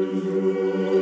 Hallelujah.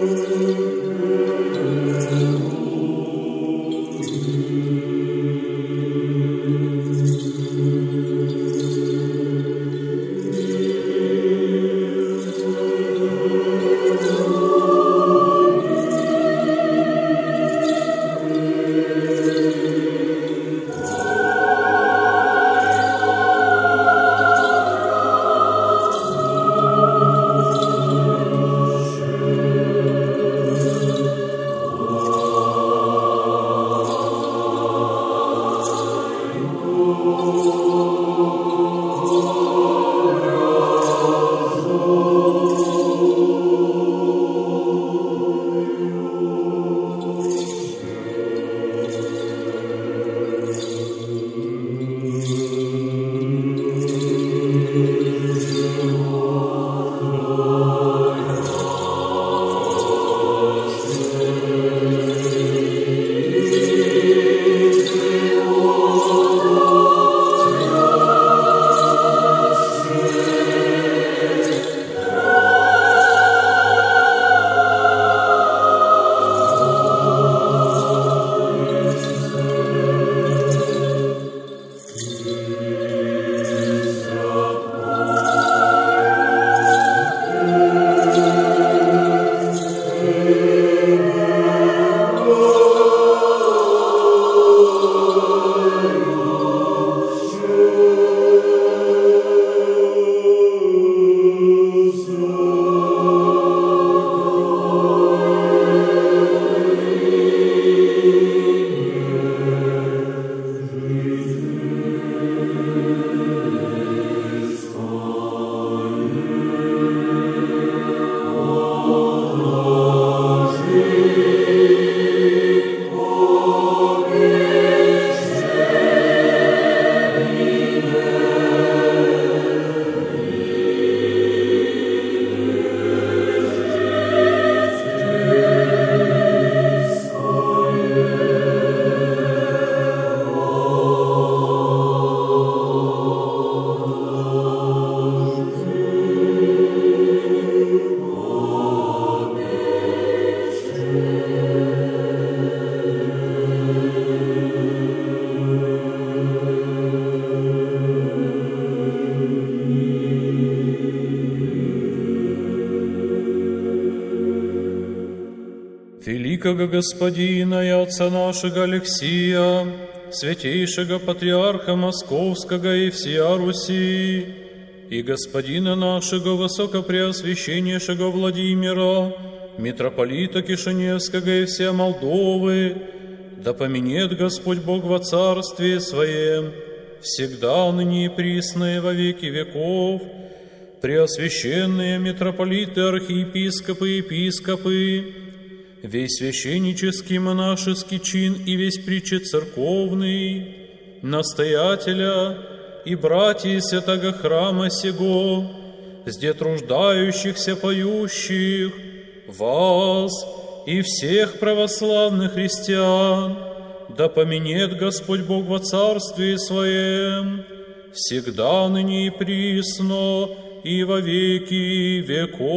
Великого господина и отца нашего Алексия, святейшего патриарха Московского и всея Руси, и господина нашего высокопреосвященнейшего Владимира, митрополита Кишиневского и всея Молдовы, да поменет Господь Бог во Царстве Своем, всегда ныне и присно во веки веков, преосвященные митрополиты, архиепископы, епископы, весь священнический монашеский чин и весь притче церковный, настоятеля и братья святого храма сего, где труждающихся поющих, вас и всех православных христиан, да поменет Господь Бог во Царстве Своем, всегда ныне и присно, и во веки веков.